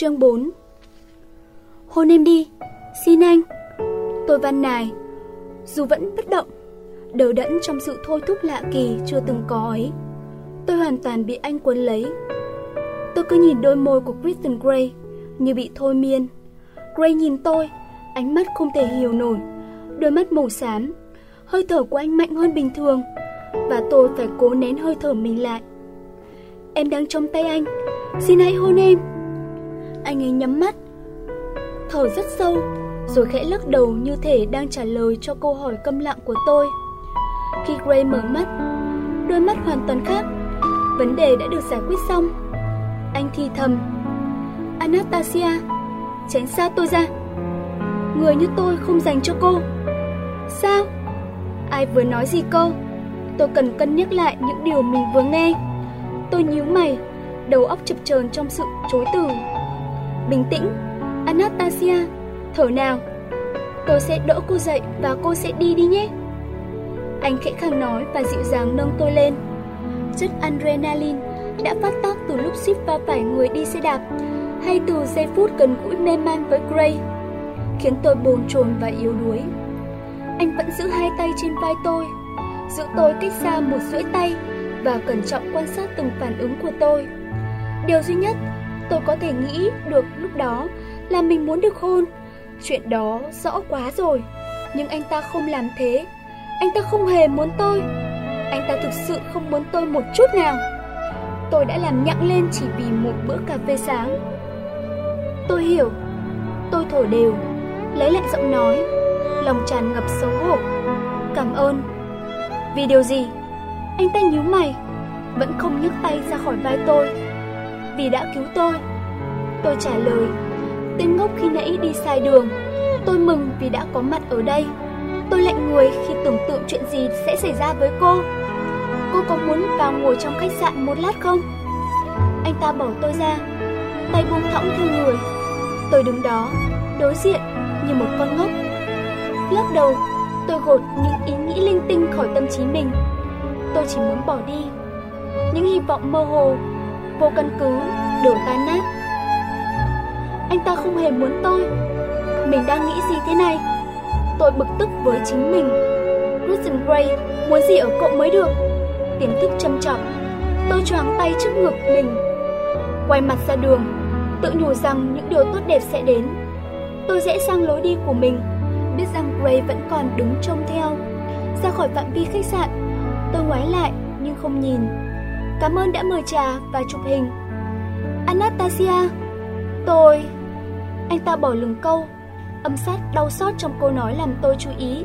Chương 4 Hôn em đi, xin anh. Tôi van nài, dù vẫn bất động, đờ đẫn trong sự thôi thúc lạ kỳ chưa từng có ấy. Tôi hoàn toàn bị anh cuốn lấy. Tôi cứ nhìn đôi môi của Kristen Gray như bị thôi miên. Gray nhìn tôi, ánh mắt không thể hiểu nổi, đôi mắt màu xám. Hơi thở của anh mạnh hơn bình thường, và tôi phải cố nén hơi thở mình lại. Em đang trong tay anh, xin hãy hôn em. Anh ấy nhắm mắt, thở rất sâu, rồi khẽ lắc đầu như thể đang trả lời cho câu hỏi câm lặng của tôi. Khi Gray mở mắt, đôi mắt hoàn toàn khác, vấn đề đã được giải quyết xong. Anh thì thầm, Anastasia, tránh xa tôi ra. Người như tôi không dành cho cô. Sao? Ai vừa nói gì cô? Tôi cần cân nhắc lại những điều mình vừa nghe. Tôi nhíu mày, đầu óc chập chờn trong sự chối từ. Bình tĩnh, Anastasia, thở nào. Tôi sẽ đỡ cô dậy và cô sẽ đi đi nhé. Anh khẽ khàng nói và dịu dàng nâng tôi lên. Chất adrenaline đã phát tác từ lúc ship va phải người đi xe đạp hay từ giây phút gần gũi mê man với Gray, khiến tôi bồn chồn và yếu đuối. Anh vẫn giữ hai tay trên vai tôi, giữ tôi cách xa một rưỡi tay và cẩn trọng quan sát từng phản ứng của tôi. Điều duy nhất tôi có thể nghĩ được lúc đó là mình muốn được hôn. Chuyện đó rõ quá rồi, nhưng anh ta không làm thế. Anh ta không hề muốn tôi. Anh ta thực sự không muốn tôi một chút nào. Tôi đã làm nhặng lên chỉ vì một bữa cà phê sáng. Tôi hiểu. Tôi thở đều, lấy lại giọng nói, lòng tràn ngập xấu hổ. Cảm ơn. Vì điều gì? Anh ta nhíu mày, vẫn không nhấc tay ra khỏi vai tôi. Vì đã cứu tôi. Tôi trả lời, tên ngốc khi nãy đi sai đường. Tôi mừng vì đã có mặt ở đây. Tôi lạnh người khi tưởng tượng chuyện gì sẽ xảy ra với cô. Cô có muốn vào ngồi trong khách sạn một lát không? Anh ta bỏ tôi ra, tay buông thõng theo người. Tôi đứng đó, đối diện như một con ngốc. Lắc đầu, tôi gột những ý nghĩ linh tinh khỏi tâm trí mình. Tôi chỉ muốn bỏ đi. Những hy vọng mơ hồ, vô căn cứ, đổ tan nát. Anh ta không hề muốn tôi. Mình đang nghĩ gì thế này? Tôi bực tức với chính mình. Kristen Gray muốn gì ở cậu mới được? Tiềm thức châm trọng. Tôi choáng tay trước ngực mình. Quay mặt ra đường, tự nhủ rằng những điều tốt đẹp sẽ đến. Tôi rẽ sang lối đi của mình, biết rằng Gray vẫn còn đứng trông theo. Ra khỏi phạm vi khách sạn, tôi ngoái lại nhưng không nhìn. Cảm ơn đã mời trà và chụp hình. Anastasia, tôi... Anh ta bỏ lừng câu, âm sát đau xót trong câu nói làm tôi chú ý.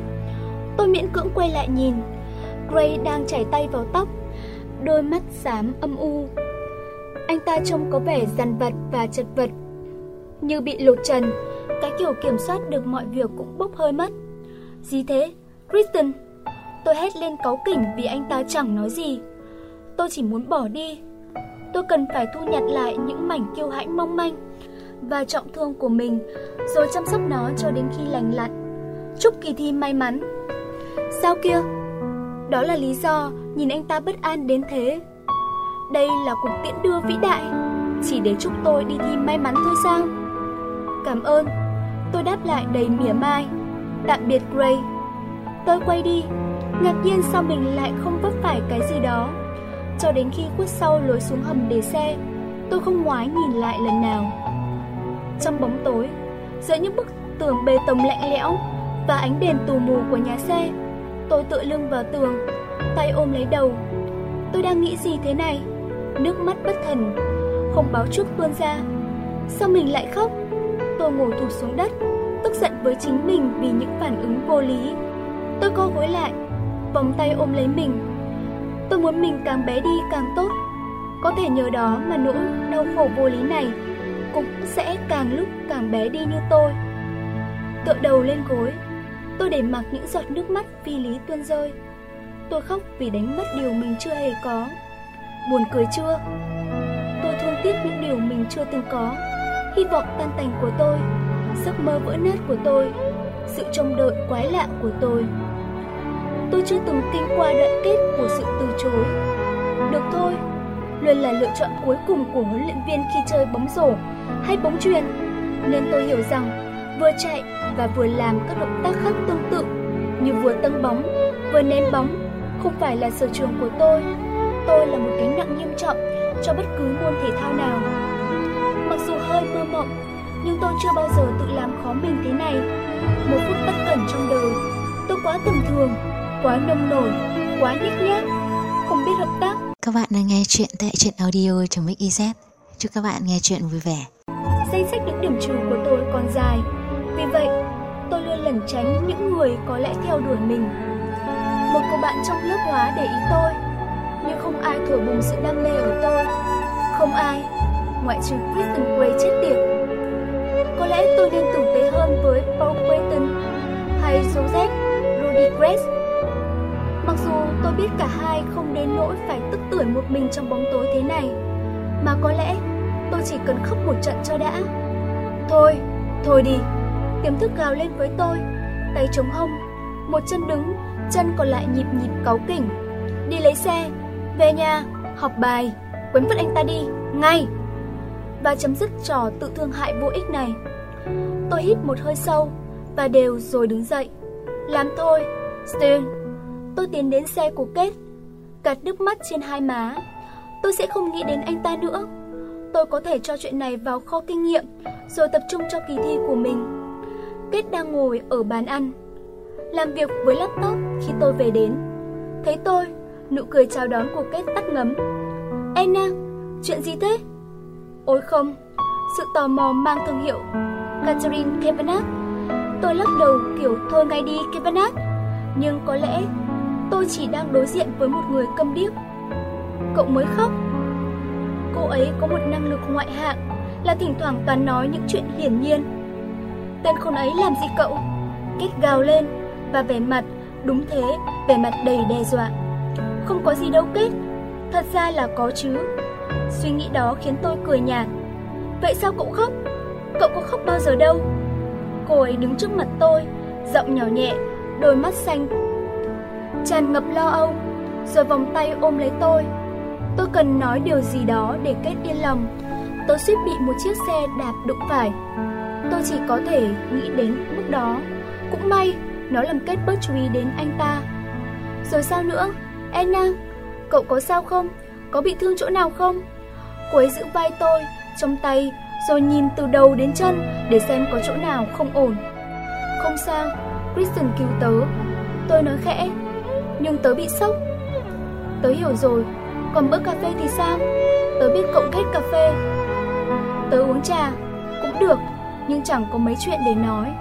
Tôi miễn cưỡng quay lại nhìn. Gray đang chảy tay vào tóc, đôi mắt xám âm u. Anh ta trông có vẻ dằn vặt và chật vật, như bị lột trần, cái kiểu kiểm soát được mọi việc cũng bốc hơi mất. Gì thế? Kristen! Tôi hét lên cáu kỉnh vì anh ta chẳng nói gì. Tôi chỉ muốn bỏ đi. Tôi cần phải thu nhặt lại những mảnh kiêu hãnh mong manh và trọng thương của mình, rồi chăm sóc nó cho đến khi lành lặn. Chúc kỳ thi may mắn. Sao kia? Đó là lý do nhìn anh ta bất an đến thế. Đây là cuộc tiễn đưa vĩ đại, chỉ để chúc tôi đi thi may mắn thôi sao? Cảm ơn. Tôi đáp lại đầy mỉa mai. Tạm biệt Gray. Tôi quay đi, ngạc nhiên sao mình lại không vấp phải cái gì đó. Cho đến khi khuất sau lối xuống hầm để xe, tôi không ngoái nhìn lại lần nào. Trong bóng tối, giữa những bức tường bê tông lạnh lẽo và ánh đèn tù mù của nhà xe, tôi tựa lưng vào tường, tay ôm lấy đầu. Tôi đang nghĩ gì thế này? Nước mắt bất thần, không báo trước tuôn ra. Sao mình lại khóc? Tôi ngồi thụt xuống đất, tức giận với chính mình vì những phản ứng vô lý. Tôi co gối lại, vòng tay ôm lấy mình. Tôi muốn mình càng bé đi càng tốt. Có thể nhờ đó mà nỗi đau khổ vô lý này cũng sẽ càng lúc càng bé đi như tôi. Tựa đầu lên gối, tôi để mặc những giọt nước mắt phi lý tuôn rơi. Tôi khóc vì đánh mất điều mình chưa hề có. Buồn cười chưa? Tôi thương tiếc những điều mình chưa từng có. Hy vọng tan tành của tôi, giấc mơ vỡ nát của tôi, sự trông đợi quái lạ của tôi. Tôi chưa từng kinh qua đoạn kết của sự từ chối. Được thôi, luôn là lựa chọn cuối cùng của huấn luyện viên khi chơi bóng rổ hay bóng chuyền. Nên tôi hiểu rằng vừa chạy và vừa làm các động tác khác tương tự như vừa tăng bóng, vừa ném bóng không phải là sở trường của tôi. Tôi là một gánh nặng nghiêm trọng cho bất cứ môn thể thao nào. Mặc dù hơi mơ mộng, nhưng tôi chưa bao giờ tự làm khó mình thế này. Một phút bất cẩn trong đời, tôi quá tầm thường, quá nông nổi, quá nhếch nhác, không biết hợp tác. Các bạn đang nghe chuyện tại truyện audio.mix.iz. Chúc các bạn nghe chuyện vui vẻ. Danh sách những điểm trừ của tôi còn dài, vì vậy tôi luôn lẩn tránh những người có lẽ theo đuổi mình. Một cô bạn trong lớp hóa để ý tôi, nhưng không ai thổi bùng sự đam mê ở tôi. Không ai, ngoại trừ Kristen Gray chết tiệt. Có lẽ tôi nên tử tế hơn với Paul Creighton hay Joseph Rodriguez. Mặc dù tôi biết cả hai không đến nỗi phải tức tưởi một mình trong bóng tối thế này, mà có lẽ tôi chỉ cần khóc một trận cho đã. Thôi, thôi đi. Tiềm thức gào lên với tôi, tay chống hông, một chân đứng, chân còn lại nhịp nhịp cáu kỉnh. Đi lấy xe, về nhà, học bài, quấn vứt anh ta đi, ngay. Và chấm dứt trò tự thương hại vô ích này. Tôi hít một hơi sâu và đều rồi đứng dậy. Làm thôi, Stern. Tôi tiến đến xe của Kết, gạt nước mắt trên hai má. Tôi sẽ không nghĩ đến anh ta nữa. Tôi có thể cho chuyện này vào kho kinh nghiệm, rồi tập trung cho kỳ thi của mình. Kết đang ngồi ở bàn ăn, làm việc với laptop khi tôi về đến. Thấy tôi, nụ cười chào đón của Kết tắt ngấm. Anna, à, chuyện gì thế? Ôi không, sự tò mò mang thương hiệu Catherine Kavanagh. Tôi lắc đầu kiểu thôi ngay đi Kavanagh, nhưng có lẽ tôi chỉ đang đối diện với một người câm điếc. Cậu mới khóc. Cô ấy có một năng lực ngoại hạng là thỉnh thoảng toàn nói những chuyện hiển nhiên. Tên khốn ấy làm gì cậu? Kết gào lên và vẻ mặt, đúng thế, vẻ mặt đầy đe dọa. Không có gì đâu Kết, thật ra là có chứ. Suy nghĩ đó khiến tôi cười nhạt. Vậy sao cậu khóc? Cậu có khóc bao giờ đâu? Cô ấy đứng trước mặt tôi, giọng nhỏ nhẹ, đôi mắt xanh tràn ngập lo âu, rồi vòng tay ôm lấy tôi. Tôi cần nói điều gì đó để kết yên lòng. Tôi suýt bị một chiếc xe đạp đụng phải. Tôi chỉ có thể nghĩ đến mức đó. Cũng may, nó làm kết bớt chú ý đến anh ta. Rồi sao nữa? E Anna, cậu có sao không? Có bị thương chỗ nào không? Cô ấy giữ vai tôi, trong tay, rồi nhìn từ đầu đến chân để xem có chỗ nào không ổn. Không sao, Kristen cứu tớ. Tôi nói khẽ, nhưng tớ bị sốc. Tớ hiểu rồi, còn bữa cà phê thì sao? Tớ biết cậu ghét cà phê. Tớ uống trà, cũng được, nhưng chẳng có mấy chuyện để nói.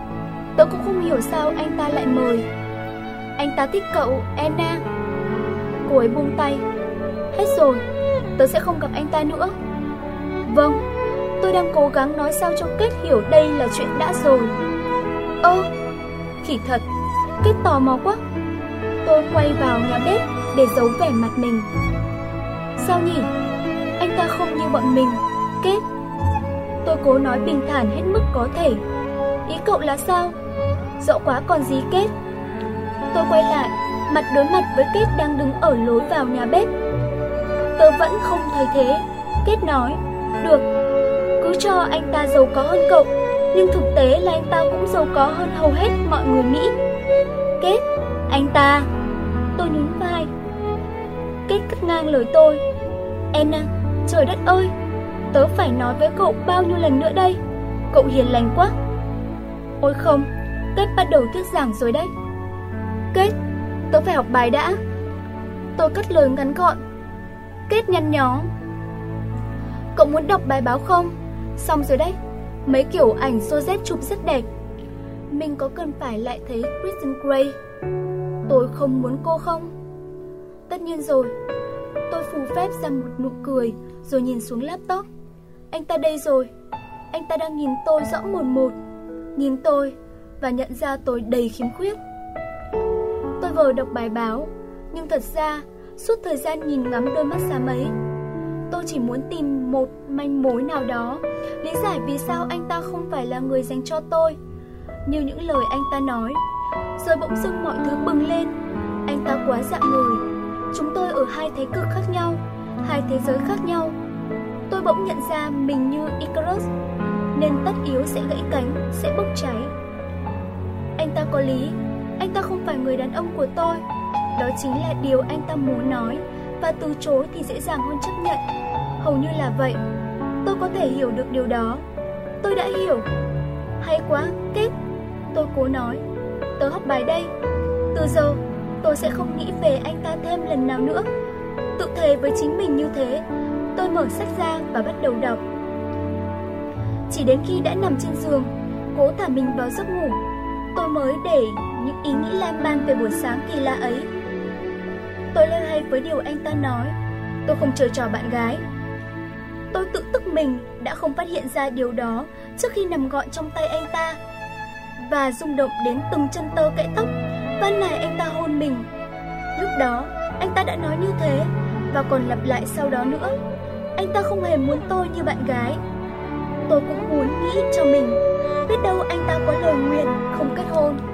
Tớ cũng không hiểu sao anh ta lại mời. Anh ta thích cậu, Anna. Cô ấy buông tay. Hết rồi, tớ sẽ không gặp anh ta nữa. Vâng, tôi đang cố gắng nói sao cho Kết hiểu đây là chuyện đã rồi. Ơ, khỉ thật, Kết tò mò quá. Tôi quay vào nhà bếp để giấu vẻ mặt mình. Sao nhỉ? Anh ta không như bọn mình. Kết. Tôi cố nói bình thản hết mức có thể. Ý cậu là sao? Dẫu quá còn gì Kết? Tôi quay lại, mặt đối mặt với Kết đang đứng ở lối vào nhà bếp. tôi vẫn không thấy thế. Kết nói, được, cứ cho anh ta giàu có hơn cậu, nhưng thực tế là anh ta cũng giàu có hơn hầu hết mọi người Mỹ. Kết, anh ta. Tôi nhún vai. Kết cắt ngang lời tôi. Anna, à, trời đất ơi Tớ phải nói với cậu bao nhiêu lần nữa đây? Cậu hiền lành quá. Ôi không Kết bắt đầu thuyết giảng rồi đấy. Kết, tớ phải học bài đã. Tôi cắt lời ngắn gọn. Kết nhăn nhó. Cậu muốn đọc bài báo không? Xong rồi đấy Mấy kiểu ảnh Joseph chụp rất đẹp. Mình có cần phải lại thấy Kristen Gray Tôi không muốn cô không? Tất nhiên rồi. Tôi phù phép ra một nụ cười rồi nhìn xuống laptop. Anh ta đây rồi. Anh ta đang nhìn tôi rõ mồn một. Nhìn tôi và nhận ra tôi đầy khiếm khuyết. Tôi vừa đọc bài báo, nhưng thật ra suốt thời gian nhìn ngắm đôi mắt xám ấy, tôi chỉ muốn tìm một manh mối nào đó, lý giải vì sao anh ta không phải là người dành cho tôi. Như những lời anh ta nói, rồi bỗng dưng mọi thứ bừng lên. Anh ta quá dạng người. Chúng tôi ở hai thế cực khác nhau, hai thế giới khác nhau. Tôi bỗng nhận ra mình như Icarus, nên tất yếu sẽ gãy cánh, sẽ bốc cháy. Anh ta có lý, anh ta không phải người đàn ông của tôi. Đó chính là điều anh ta muốn nói, và từ chối thì dễ dàng hơn chấp nhận. Hầu như là vậy. Tôi có thể hiểu được điều đó. Tôi đã hiểu. Hay quá, kết. Tôi cố nói. Tớ học bài đây. Từ giờ, tôi sẽ không nghĩ về anh ta thêm lần nào nữa. Tự thề với chính mình như thế, tôi mở sách ra và bắt đầu đọc. Chỉ đến khi đã nằm trên giường, cố thả mình vào giấc ngủ, tôi mới để những ý nghĩ lan man về buổi sáng kỳ lạ ấy. Tôi lên hay với điều anh ta nói, tôi không chờ trò bạn gái. Tôi tự tức mình đã không phát hiện ra điều đó trước khi nằm gọn trong tay anh ta và rung động đến từng chân tơ kẽ tóc, ban nài anh ta hôn mình. Lúc đó, anh ta đã nói như thế và còn lặp lại sau đó nữa. Anh ta không hề muốn tôi như bạn gái. Tôi cũng muốn nghĩ cho mình, biết đâu anh ta có lời nguyện không kết hôn.